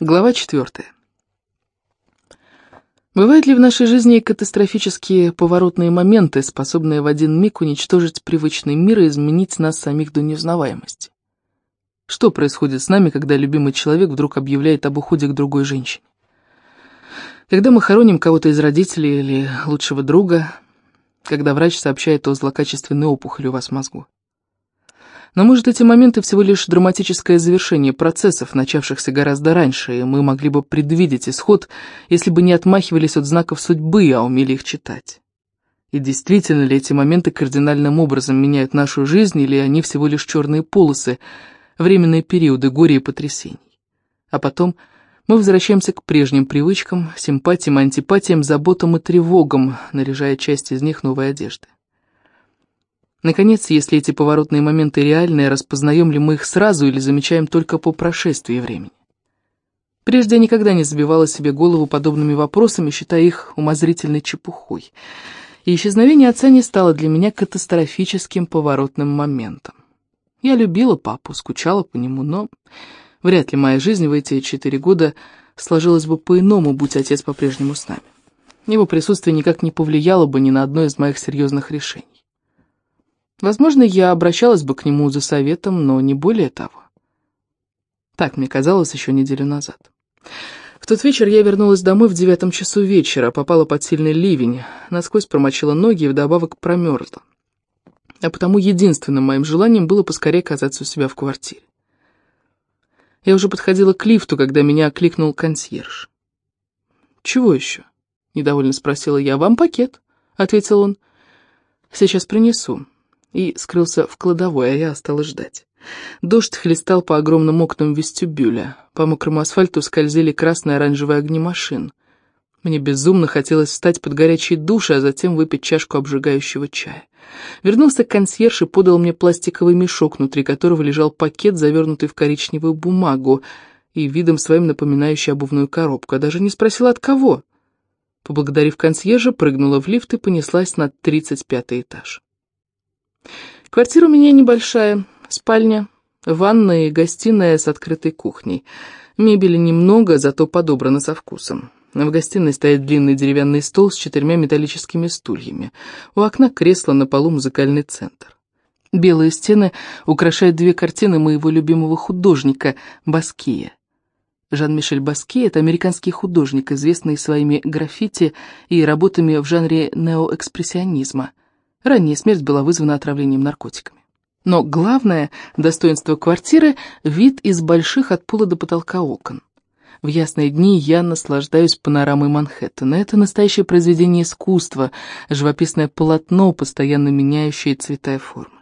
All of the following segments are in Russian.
Глава четвертая. Бывают ли в нашей жизни катастрофические поворотные моменты, способные в один миг уничтожить привычный мир и изменить нас самих до неузнаваемости? Что происходит с нами, когда любимый человек вдруг объявляет об уходе к другой женщине? Когда мы хороним кого-то из родителей или лучшего друга, когда врач сообщает о злокачественной опухоли у вас в мозгу? Но, может, эти моменты всего лишь драматическое завершение процессов, начавшихся гораздо раньше, и мы могли бы предвидеть исход, если бы не отмахивались от знаков судьбы, а умели их читать. И действительно ли эти моменты кардинальным образом меняют нашу жизнь, или они всего лишь черные полосы, временные периоды горя и потрясений? А потом мы возвращаемся к прежним привычкам, симпатиям, антипатиям, заботам и тревогам, наряжая часть из них новой одежды. Наконец, если эти поворотные моменты реальные, распознаем ли мы их сразу или замечаем только по прошествии времени? Прежде я никогда не забивала себе голову подобными вопросами, считая их умозрительной чепухой. И исчезновение отца не стало для меня катастрофическим поворотным моментом. Я любила папу, скучала по нему, но вряд ли моя жизнь в эти четыре года сложилась бы по-иному, будь отец по-прежнему с нами. Его присутствие никак не повлияло бы ни на одно из моих серьезных решений. Возможно, я обращалась бы к нему за советом, но не более того. Так мне казалось еще неделю назад. В тот вечер я вернулась домой в девятом часу вечера, попала под сильный ливень, насквозь промочила ноги и вдобавок промерзла. А потому единственным моим желанием было поскорее оказаться у себя в квартире. Я уже подходила к лифту, когда меня окликнул консьерж. «Чего еще?» — недовольно спросила я. «Вам пакет», — ответил он. «Сейчас принесу» и скрылся в кладовой, а я осталась ждать. Дождь хлестал по огромным окнам вестибюля. По мокрому асфальту скользили красные и оранжевые огни машин. Мне безумно хотелось встать под горячий душ, а затем выпить чашку обжигающего чая. Вернулся консьерж и подал мне пластиковый мешок, внутри которого лежал пакет, завернутый в коричневую бумагу, и видом своим напоминающий обувную коробку, а даже не спросила от кого. Поблагодарив консьержа, прыгнула в лифт и понеслась на тридцать пятый этаж. Квартира у меня небольшая, спальня, ванная и гостиная с открытой кухней. Мебели немного, зато подобрано со вкусом. В гостиной стоит длинный деревянный стол с четырьмя металлическими стульями. У окна кресло, на полу музыкальный центр. Белые стены украшают две картины моего любимого художника Баския. Жан-Мишель Баске — это американский художник, известный своими граффити и работами в жанре неоэкспрессионизма — Ранняя смерть была вызвана отравлением наркотиками. Но главное достоинство квартиры — вид из больших от пола до потолка окон. В ясные дни я наслаждаюсь панорамой Манхэттена. Это настоящее произведение искусства, живописное полотно, постоянно меняющее цвета и формы.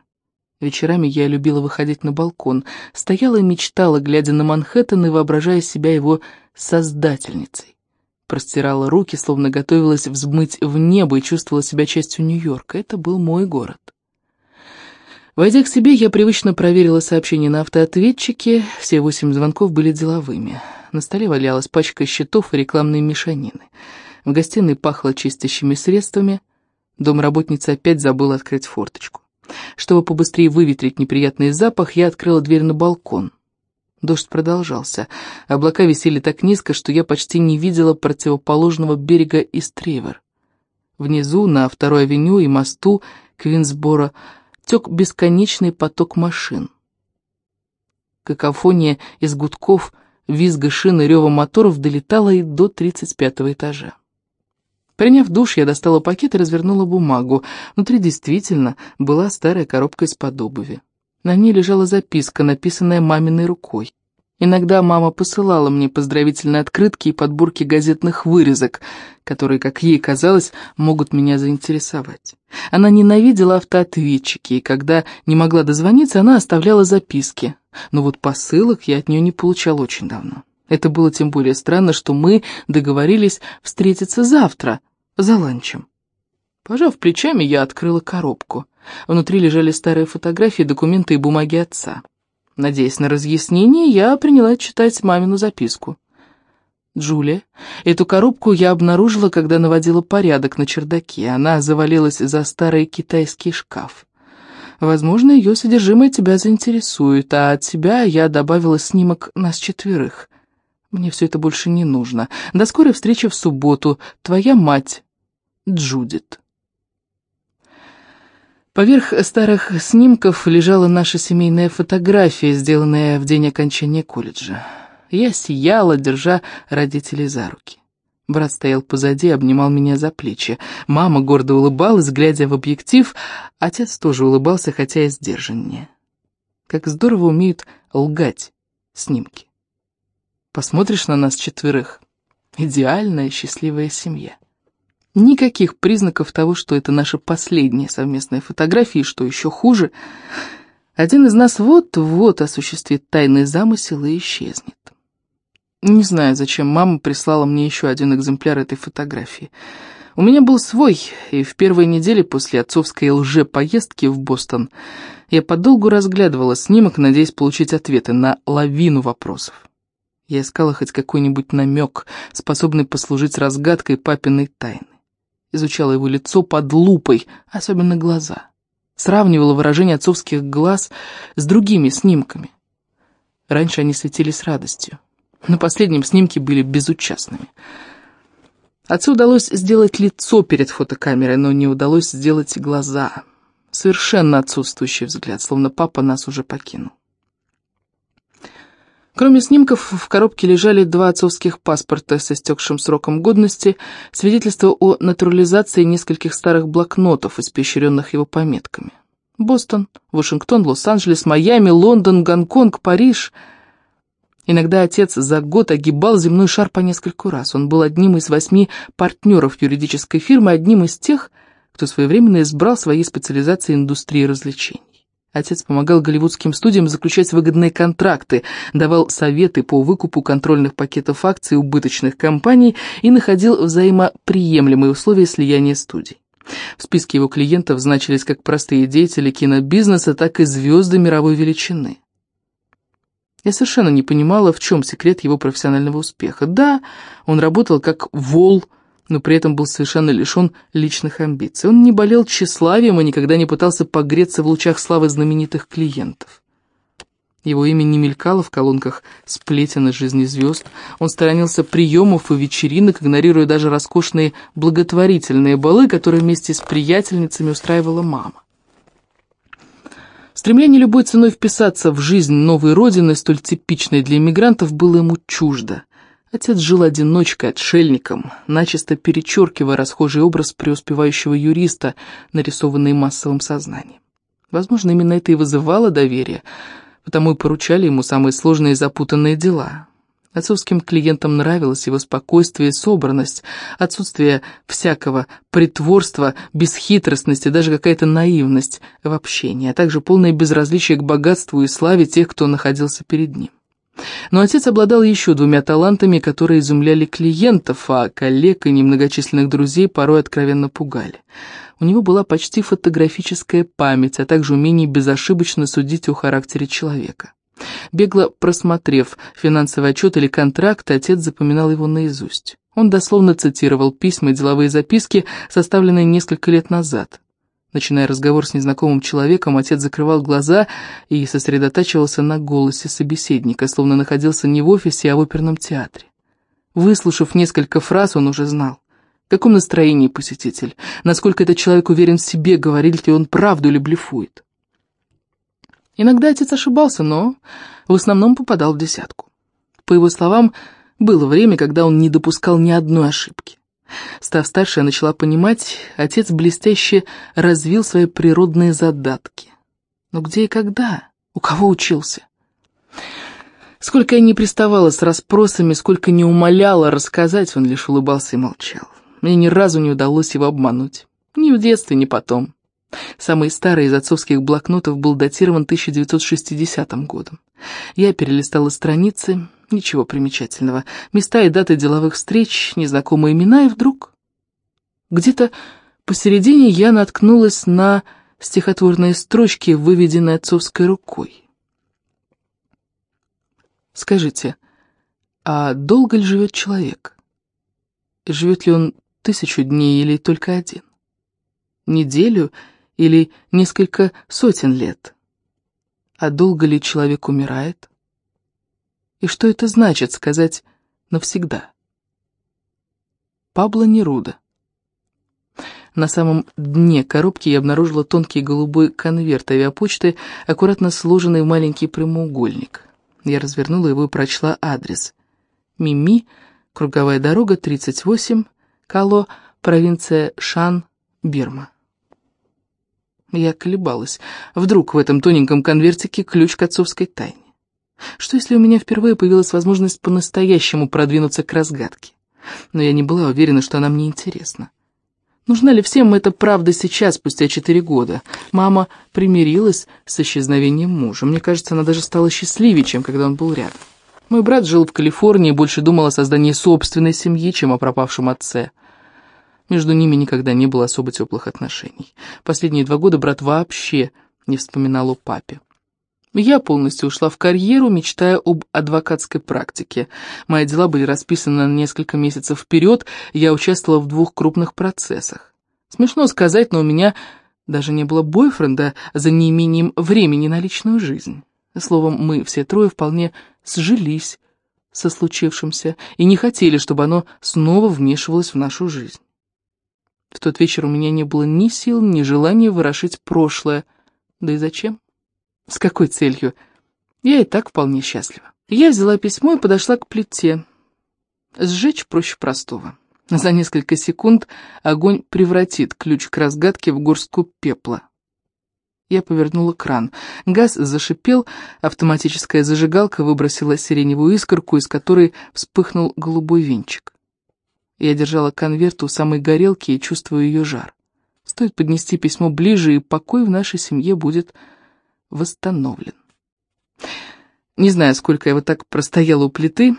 Вечерами я любила выходить на балкон, стояла и мечтала, глядя на Манхэттен и воображая себя его создательницей простирала руки, словно готовилась взмыть в небо и чувствовала себя частью Нью-Йорка. Это был мой город. Войдя к себе, я привычно проверила сообщения на автоответчике. Все восемь звонков были деловыми. На столе валялась пачка счетов и рекламные мешанины. В гостиной пахло чистящими средствами. Домработница опять забыла открыть форточку. Чтобы побыстрее выветрить неприятный запах, я открыла дверь на балкон. Дождь продолжался. Облака висели так низко, что я почти не видела противоположного берега Истревер. Внизу, на второй авеню и мосту Квинсбора, тек бесконечный поток машин. Какофония из гудков, визга шин и рева моторов долетала и до 35 этажа. Приняв душ, я достала пакет и развернула бумагу. Внутри действительно была старая коробка из-под обуви. На ней лежала записка, написанная маминой рукой. Иногда мама посылала мне поздравительные открытки и подборки газетных вырезок, которые, как ей казалось, могут меня заинтересовать. Она ненавидела автоответчики, и когда не могла дозвониться, она оставляла записки. Но вот посылок я от нее не получал очень давно. Это было тем более странно, что мы договорились встретиться завтра, за ланчем. Пожав плечами, я открыла коробку. Внутри лежали старые фотографии, документы и бумаги отца. Надеясь на разъяснение, я приняла читать мамину записку. «Джулия, эту коробку я обнаружила, когда наводила порядок на чердаке. Она завалилась за старый китайский шкаф. Возможно, ее содержимое тебя заинтересует, а от тебя я добавила снимок нас четверых. Мне все это больше не нужно. До скорой встречи в субботу. Твоя мать, Джудит. Поверх старых снимков лежала наша семейная фотография, сделанная в день окончания колледжа. Я сияла, держа родителей за руки. Брат стоял позади, обнимал меня за плечи. Мама гордо улыбалась, глядя в объектив. Отец тоже улыбался, хотя и сдержаннее. Как здорово умеют лгать снимки. Посмотришь на нас четверых. Идеальная счастливая семья. Никаких признаков того, что это наша последняя совместная фотография, и что еще хуже, один из нас вот-вот осуществит тайный замысел и исчезнет. Не знаю, зачем мама прислала мне еще один экземпляр этой фотографии. У меня был свой, и в первой неделе после отцовской лже-поездки в Бостон я подолгу разглядывала снимок, надеясь получить ответы на лавину вопросов. Я искала хоть какой-нибудь намек, способный послужить разгадкой папиной тайны изучала его лицо под лупой, особенно глаза. Сравнивала выражение отцовских глаз с другими снимками. Раньше они светились радостью. На последнем снимке были безучастными. Отцу удалось сделать лицо перед фотокамерой, но не удалось сделать глаза. Совершенно отсутствующий взгляд, словно папа нас уже покинул. Кроме снимков, в коробке лежали два отцовских паспорта с истекшим сроком годности, свидетельство о натурализации нескольких старых блокнотов, испещренных его пометками. Бостон, Вашингтон, Лос-Анджелес, Майами, Лондон, Гонконг, Париж. Иногда отец за год огибал земной шар по нескольку раз. Он был одним из восьми партнеров юридической фирмы, одним из тех, кто своевременно избрал своей специализацией индустрии развлечений. Отец помогал голливудским студиям заключать выгодные контракты, давал советы по выкупу контрольных пакетов акций убыточных компаний и находил взаимоприемлемые условия слияния студий. В списке его клиентов значились как простые деятели кинобизнеса, так и звезды мировой величины. Я совершенно не понимала, в чем секрет его профессионального успеха. Да, он работал как вол, но при этом был совершенно лишен личных амбиций. Он не болел тщеславием и никогда не пытался погреться в лучах славы знаменитых клиентов. Его имя не мелькало в колонках сплетен из жизни звезд. Он сторонился приемов и вечеринок, игнорируя даже роскошные благотворительные балы, которые вместе с приятельницами устраивала мама. Стремление любой ценой вписаться в жизнь новой родины, столь типичной для иммигрантов, было ему чуждо. Отец жил одиночкой, отшельником, начисто перечеркивая расхожий образ преуспевающего юриста, нарисованный массовым сознанием. Возможно, именно это и вызывало доверие, потому и поручали ему самые сложные и запутанные дела. Отцовским клиентам нравилось его спокойствие и собранность, отсутствие всякого притворства, бесхитростности, даже какая-то наивность в общении, а также полное безразличие к богатству и славе тех, кто находился перед ним. Но отец обладал еще двумя талантами, которые изумляли клиентов, а коллег и немногочисленных друзей порой откровенно пугали. У него была почти фотографическая память, а также умение безошибочно судить о характере человека. Бегло просмотрев финансовый отчет или контракт, отец запоминал его наизусть. Он дословно цитировал письма и деловые записки, составленные несколько лет назад. Начиная разговор с незнакомым человеком, отец закрывал глаза и сосредотачивался на голосе собеседника, словно находился не в офисе, а в оперном театре. Выслушав несколько фраз, он уже знал, в каком настроении посетитель, насколько этот человек уверен в себе, говорит ли он правду или блефует. Иногда отец ошибался, но в основном попадал в десятку. По его словам, было время, когда он не допускал ни одной ошибки. Став старше, я начала понимать, отец блестяще развил свои природные задатки. Но где и когда? У кого учился? Сколько я не приставала с расспросами, сколько не умоляла рассказать, он лишь улыбался и молчал. Мне ни разу не удалось его обмануть. Ни в детстве, ни потом. Самый старый из отцовских блокнотов был датирован 1960 годом. Я перелистала страницы, Ничего примечательного. Места и даты деловых встреч, незнакомые имена, и вдруг... Где-то посередине я наткнулась на стихотворные строчки, выведенные отцовской рукой. Скажите, а долго ли живет человек? Живет ли он тысячу дней или только один? Неделю или несколько сотен лет? А долго ли человек умирает? И что это значит сказать навсегда. Пабло Неруда. На самом дне коробки я обнаружила тонкий голубой конверт авиапочты, аккуратно сложенный в маленький прямоугольник. Я развернула его и прочла адрес. Мими, круговая дорога, 38, Кало, провинция Шан, Бирма. Я колебалась. Вдруг в этом тоненьком конвертике ключ к отцовской тайне. Что если у меня впервые появилась возможность по-настоящему продвинуться к разгадке? Но я не была уверена, что она мне интересна. Нужна ли всем эта правда сейчас, спустя четыре года? Мама примирилась с исчезновением мужа. Мне кажется, она даже стала счастливее, чем когда он был рядом. Мой брат жил в Калифорнии и больше думал о создании собственной семьи, чем о пропавшем отце. Между ними никогда не было особо теплых отношений. Последние два года брат вообще не вспоминал о папе. Я полностью ушла в карьеру, мечтая об адвокатской практике. Мои дела были расписаны на несколько месяцев вперед, я участвовала в двух крупных процессах. Смешно сказать, но у меня даже не было бойфренда за неимением времени на личную жизнь. Словом, мы все трое вполне сжились со случившимся и не хотели, чтобы оно снова вмешивалось в нашу жизнь. В тот вечер у меня не было ни сил, ни желания ворошить прошлое. Да и зачем? С какой целью? Я и так вполне счастлива. Я взяла письмо и подошла к плите. Сжечь проще простого. За несколько секунд огонь превратит ключ к разгадке в горстку пепла. Я повернула кран. Газ зашипел, автоматическая зажигалка выбросила сиреневую искорку, из которой вспыхнул голубой венчик. Я держала конверт у самой горелки и чувствую ее жар. Стоит поднести письмо ближе, и покой в нашей семье будет восстановлен. Не знаю, сколько я вот так простояла у плиты,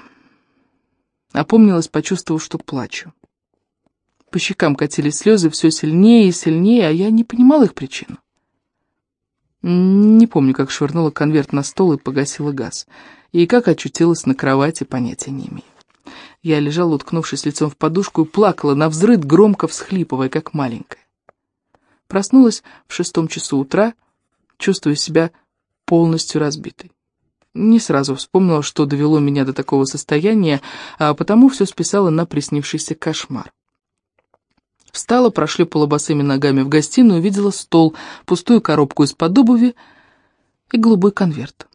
опомнилась, почувствовав, что плачу. По щекам катились слезы все сильнее и сильнее, а я не понимала их причину. Не помню, как швырнула конверт на стол и погасила газ, и как очутилась на кровати, понятия не имею. Я лежала, уткнувшись лицом в подушку, и плакала на взрыд, громко всхлипывая, как маленькая. Проснулась в шестом часу утра, чувствуя себя полностью разбитой. Не сразу вспомнила, что довело меня до такого состояния, а потому все списала на приснившийся кошмар. Встала, прошлепала босыми ногами в гостиную, увидела стол, пустую коробку из-под обуви и голубой конверт.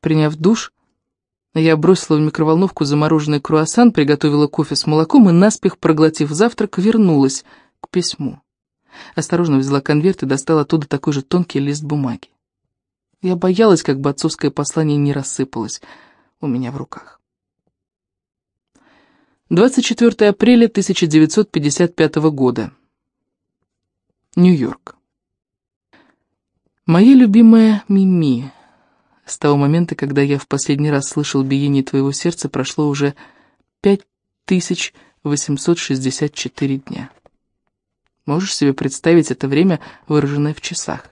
Приняв душ, я бросила в микроволновку замороженный круассан, приготовила кофе с молоком и, наспех проглотив завтрак, вернулась к письму. Осторожно взяла конверт и достала оттуда такой же тонкий лист бумаги. Я боялась, как бы отцовское послание не рассыпалось у меня в руках. 24 апреля 1955 года. Нью-Йорк. Моя любимая Мими. С того момента, когда я в последний раз слышал биение твоего сердца, прошло уже 5864 дня. Можешь себе представить это время, выраженное в часах?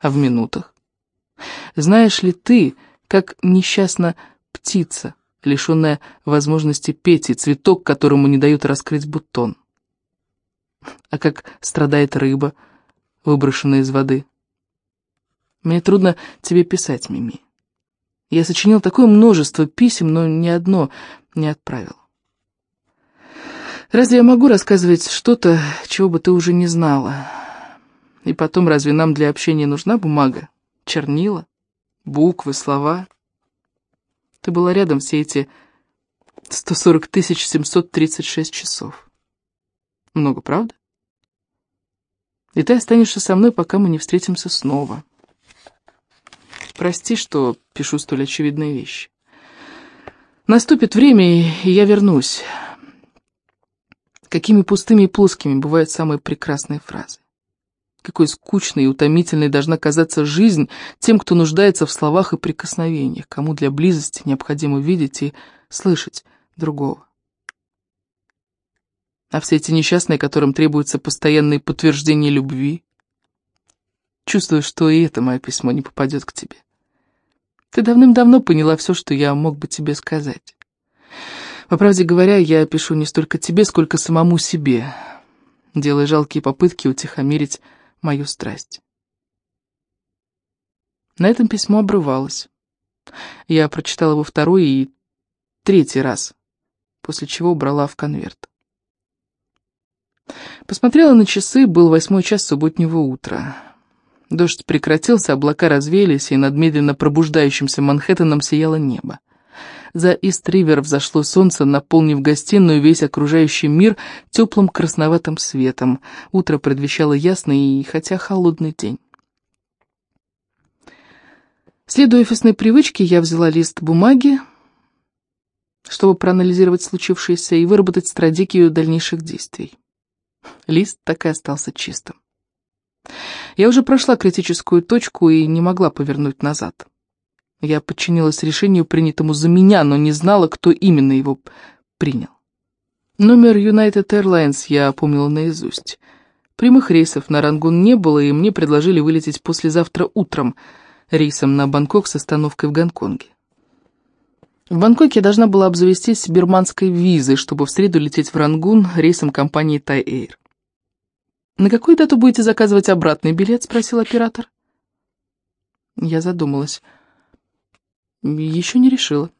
А в минутах? Знаешь ли ты, как несчастна птица, лишенная возможности петь, и цветок, которому не дают раскрыть бутон? А как страдает рыба, выброшенная из воды? Мне трудно тебе писать, Мими. Я сочинил такое множество писем, но ни одно не отправил. Разве я могу рассказывать что-то, чего бы ты уже не знала? И потом, разве нам для общения нужна бумага, чернила, буквы, слова? Ты была рядом все эти 140 736 часов. Много, правда? И ты останешься со мной, пока мы не встретимся снова. Прости, что пишу столь очевидные вещи. Наступит время, и я вернусь. Какими пустыми и плоскими бывают самые прекрасные фразы. Какой скучной и утомительной должна казаться жизнь тем, кто нуждается в словах и прикосновениях, кому для близости необходимо видеть и слышать другого. А все эти несчастные, которым требуется постоянное подтверждение любви, чувствую, что и это мое письмо не попадет к тебе. Ты давным-давно поняла все, что я мог бы тебе сказать. По правде говоря, я пишу не столько тебе, сколько самому себе, делая жалкие попытки утихомирить мою страсть. На этом письмо обрывалось. Я прочитал его второй и третий раз, после чего убрала в конверт. Посмотрела на часы, был восьмой час субботнего утра. Дождь прекратился, облака развеялись, и над медленно пробуждающимся Манхэттеном сияло небо. За Ист-Ривер взошло солнце, наполнив гостиную весь окружающий мир теплым красноватым светом. Утро предвещало ясный и, хотя холодный день. Следуя офисной привычке, я взяла лист бумаги, чтобы проанализировать случившееся и выработать стратегию дальнейших действий. Лист так и остался чистым. Я уже прошла критическую точку и не могла повернуть назад. Я подчинилась решению, принятому за меня, но не знала, кто именно его принял. Номер United Airlines я помнила наизусть. Прямых рейсов на Рангун не было, и мне предложили вылететь послезавтра утром рейсом на Бангкок с остановкой в Гонконге. В Бангкоке я должна была обзавестись бирманской визой, чтобы в среду лететь в Рангун рейсом компании Thai Air. «На какую дату будете заказывать обратный билет?» — спросил оператор. Я задумалась. Еще не решила.